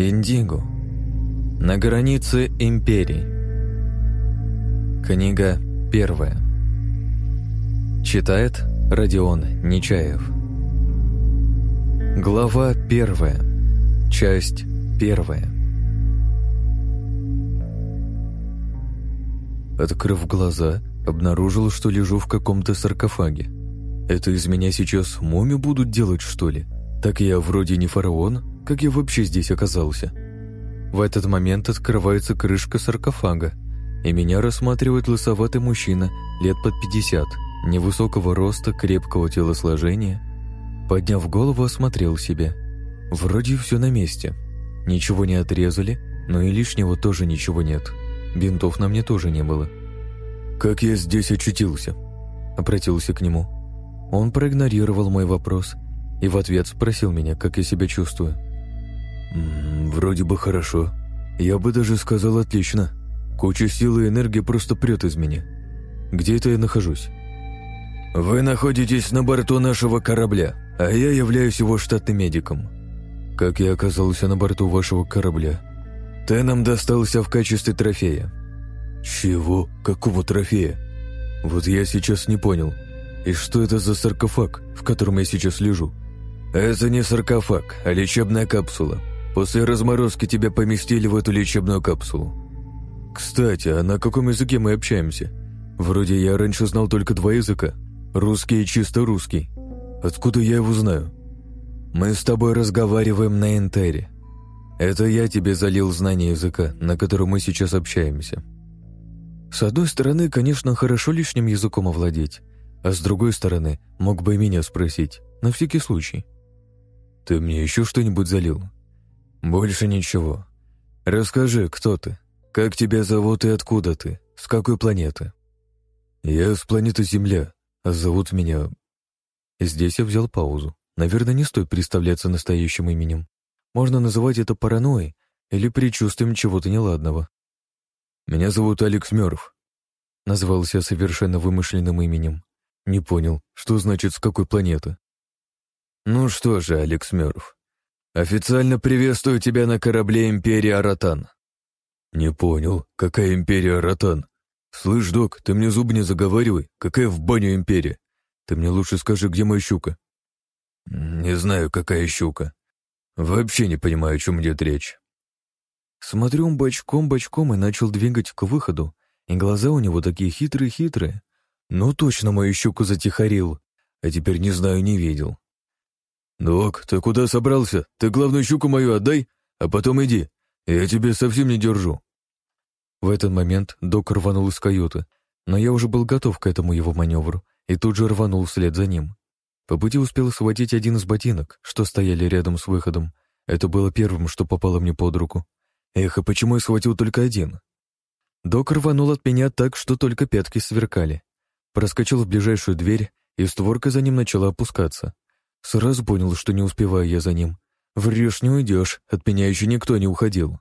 Индиго. На границе империй. Книга первая. Читает Родион Нечаев. Глава первая. Часть первая. Открыв глаза, обнаружил, что лежу в каком-то саркофаге. Это из меня сейчас муми будут делать, что ли? Так я вроде не фараон, как я вообще здесь оказался? В этот момент открывается крышка саркофага, и меня рассматривает лысоватый мужчина лет под 50, невысокого роста, крепкого телосложения. Подняв голову, осмотрел себя. Вроде все на месте. Ничего не отрезали, но и лишнего тоже ничего нет. Бинтов на мне тоже не было. «Как я здесь очутился?» Обратился к нему. Он проигнорировал мой вопрос и в ответ спросил меня, как я себя чувствую. «Вроде бы хорошо. Я бы даже сказал отлично. Куча силы и энергии просто прет из меня. Где это я нахожусь?» «Вы находитесь на борту нашего корабля, а я являюсь его штатным медиком. Как я оказался на борту вашего корабля? Ты нам достался в качестве трофея». «Чего? Какого трофея?» «Вот я сейчас не понял. И что это за саркофаг, в котором я сейчас лежу?» «Это не саркофаг, а лечебная капсула. После разморозки тебя поместили в эту лечебную капсулу. Кстати, а на каком языке мы общаемся? Вроде я раньше знал только два языка. Русский и чисто русский. Откуда я его знаю? Мы с тобой разговариваем на Энтере. Это я тебе залил знание языка, на котором мы сейчас общаемся. С одной стороны, конечно, хорошо лишним языком овладеть, а с другой стороны, мог бы и меня спросить, на всякий случай. Ты мне еще что-нибудь залил? «Больше ничего. Расскажи, кто ты? Как тебя зовут и откуда ты? С какой планеты?» «Я с планеты Земля, а зовут меня...» Здесь я взял паузу. Наверное, не стоит представляться настоящим именем. Можно называть это паранойей или предчувствием чего-то неладного. «Меня зовут Алекс Мёрф», — назвался совершенно вымышленным именем. Не понял, что значит «с какой планеты». «Ну что же, Алекс Мёрф, «Официально приветствую тебя на корабле Империи Аратан». «Не понял, какая Империя Аратан? Слышь, док, ты мне зубы не заговаривай, какая в баню Империя? Ты мне лучше скажи, где моя щука?» «Не знаю, какая щука. Вообще не понимаю, о чем идет речь». Смотрю он бочком-бочком и начал двигать к выходу, и глаза у него такие хитрые-хитрые. Ну, точно мою щуку затихарил, а теперь не знаю, не видел. «Док, ты куда собрался? Ты главную щуку мою отдай, а потом иди. Я тебе совсем не держу». В этот момент док рванул из каюты, но я уже был готов к этому его маневру и тут же рванул вслед за ним. По пути успел схватить один из ботинок, что стояли рядом с выходом. Это было первым, что попало мне под руку. Эх, а почему я схватил только один? Док рванул от меня так, что только пятки сверкали. Проскочил в ближайшую дверь, и створка за ним начала опускаться. Сразу понял, что не успеваю я за ним. Врешь, не уйдешь, от меня еще никто не уходил.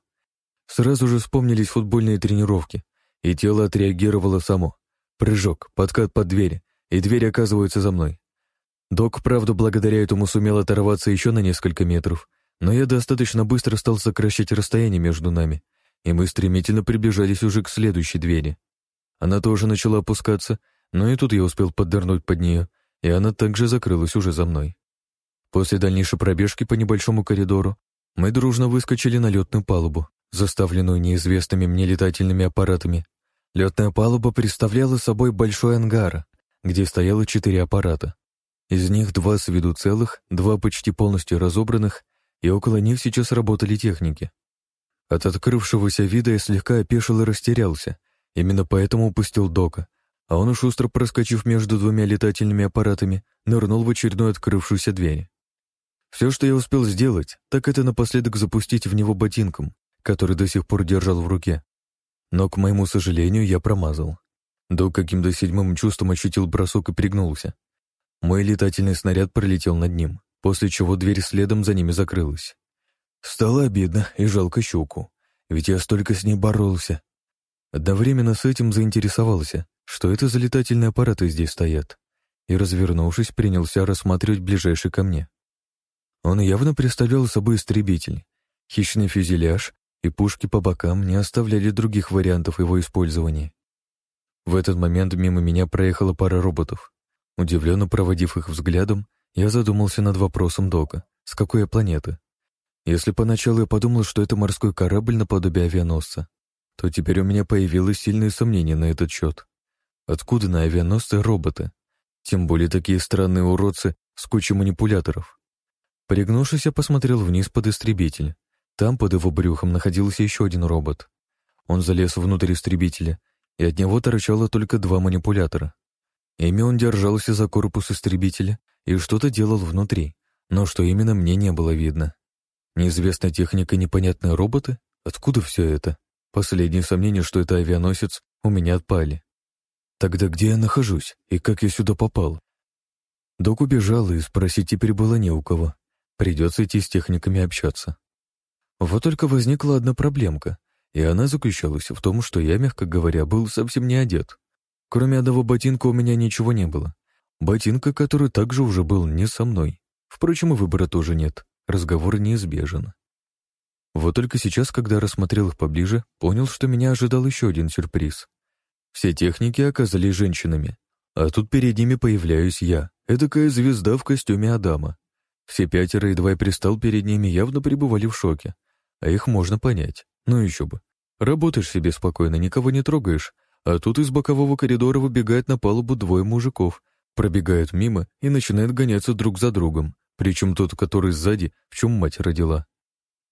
Сразу же вспомнились футбольные тренировки, и тело отреагировало само. Прыжок, подкат под дверь, и дверь оказывается за мной. Док, правда, благодаря этому сумел оторваться еще на несколько метров, но я достаточно быстро стал сокращать расстояние между нами, и мы стремительно приближались уже к следующей двери. Она тоже начала опускаться, но и тут я успел поддернуть под нее, и она также закрылась уже за мной. После дальнейшей пробежки по небольшому коридору мы дружно выскочили на летную палубу, заставленную неизвестными мне летательными аппаратами. Летная палуба представляла собой большой ангар, где стояло четыре аппарата. Из них два с виду целых, два почти полностью разобранных, и около них сейчас работали техники. От открывшегося вида я слегка опешил и растерялся, именно поэтому упустил Дока, а он, шустро проскочив между двумя летательными аппаратами, нырнул в очередную открывшуюся дверь. Все, что я успел сделать, так это напоследок запустить в него ботинком, который до сих пор держал в руке. Но, к моему сожалению, я промазал. Док каким-то седьмым чувством ощутил бросок и пригнулся. Мой летательный снаряд пролетел над ним, после чего дверь следом за ними закрылась. Стало обидно и жалко щуку, ведь я столько с ней боролся. Одновременно с этим заинтересовался, что это за летательные аппараты здесь стоят, и, развернувшись, принялся рассматривать ближайший ко мне. Он явно представлял собой истребитель, Хищный фюзеляж и пушки по бокам не оставляли других вариантов его использования. В этот момент мимо меня проехала пара роботов. Удивленно проводив их взглядом, я задумался над вопросом Дока. С какой планеты? Если поначалу я подумал, что это морской корабль наподобие авианосца, то теперь у меня появилось сильное сомнение на этот счет. Откуда на авианосце роботы? Тем более такие странные уродцы с кучей манипуляторов. Пригнувшись, я посмотрел вниз под истребитель. Там под его брюхом находился еще один робот. Он залез внутрь истребителя, и от него торчало только два манипулятора. Ими он держался за корпус истребителя и что-то делал внутри, но что именно мне не было видно. Неизвестная техника непонятные роботы? Откуда все это? Последние сомнения, что это авианосец, у меня отпали. Тогда где я нахожусь и как я сюда попал? Док убежал, и спросить теперь было не у кого. Придется идти с техниками общаться. Вот только возникла одна проблемка, и она заключалась в том, что я, мягко говоря, был совсем не одет. Кроме одного ботинка у меня ничего не было. Ботинка, который также уже был не со мной. Впрочем, и выбора тоже нет разговор неизбежен. Вот только сейчас, когда рассмотрел их поближе, понял, что меня ожидал еще один сюрприз. Все техники оказались женщинами, а тут перед ними появляюсь я, эдакая звезда в костюме Адама. Все пятеро, едва я пристал перед ними, явно пребывали в шоке, а их можно понять. Ну еще бы. Работаешь себе спокойно, никого не трогаешь, а тут из бокового коридора выбегает на палубу двое мужиков, пробегают мимо и начинают гоняться друг за другом, причем тот, который сзади, в чем мать родила.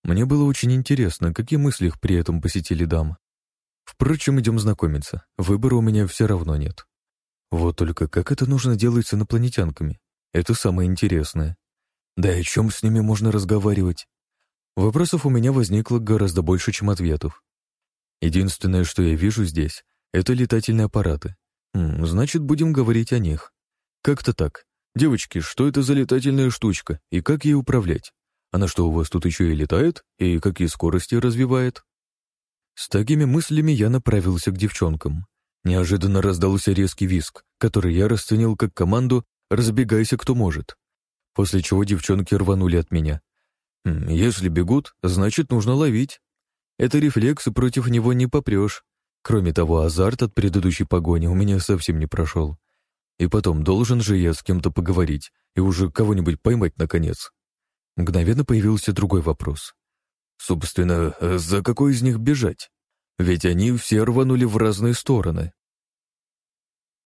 Мне было очень интересно, какие мысли их при этом посетили дам. Впрочем, идем знакомиться. Выбора у меня все равно нет. Вот только как это нужно делать с инопланетянками? Это самое интересное. Да и о чем с ними можно разговаривать? Вопросов у меня возникло гораздо больше, чем ответов. Единственное, что я вижу здесь, это летательные аппараты. значит, будем говорить о них. Как-то так. «Девочки, что это за летательная штучка и как ей управлять? Она что, у вас тут еще и летает? И какие скорости развивает?» С такими мыслями я направился к девчонкам. Неожиданно раздался резкий виск, который я расценил как команду «разбегайся, кто может», после чего девчонки рванули от меня. «Если бегут, значит, нужно ловить. Это рефлекс, и против него не попрешь. Кроме того, азарт от предыдущей погони у меня совсем не прошел. И потом, должен же я с кем-то поговорить и уже кого-нибудь поймать, наконец. Мгновенно появился другой вопрос. Собственно, за какой из них бежать? Ведь они все рванули в разные стороны.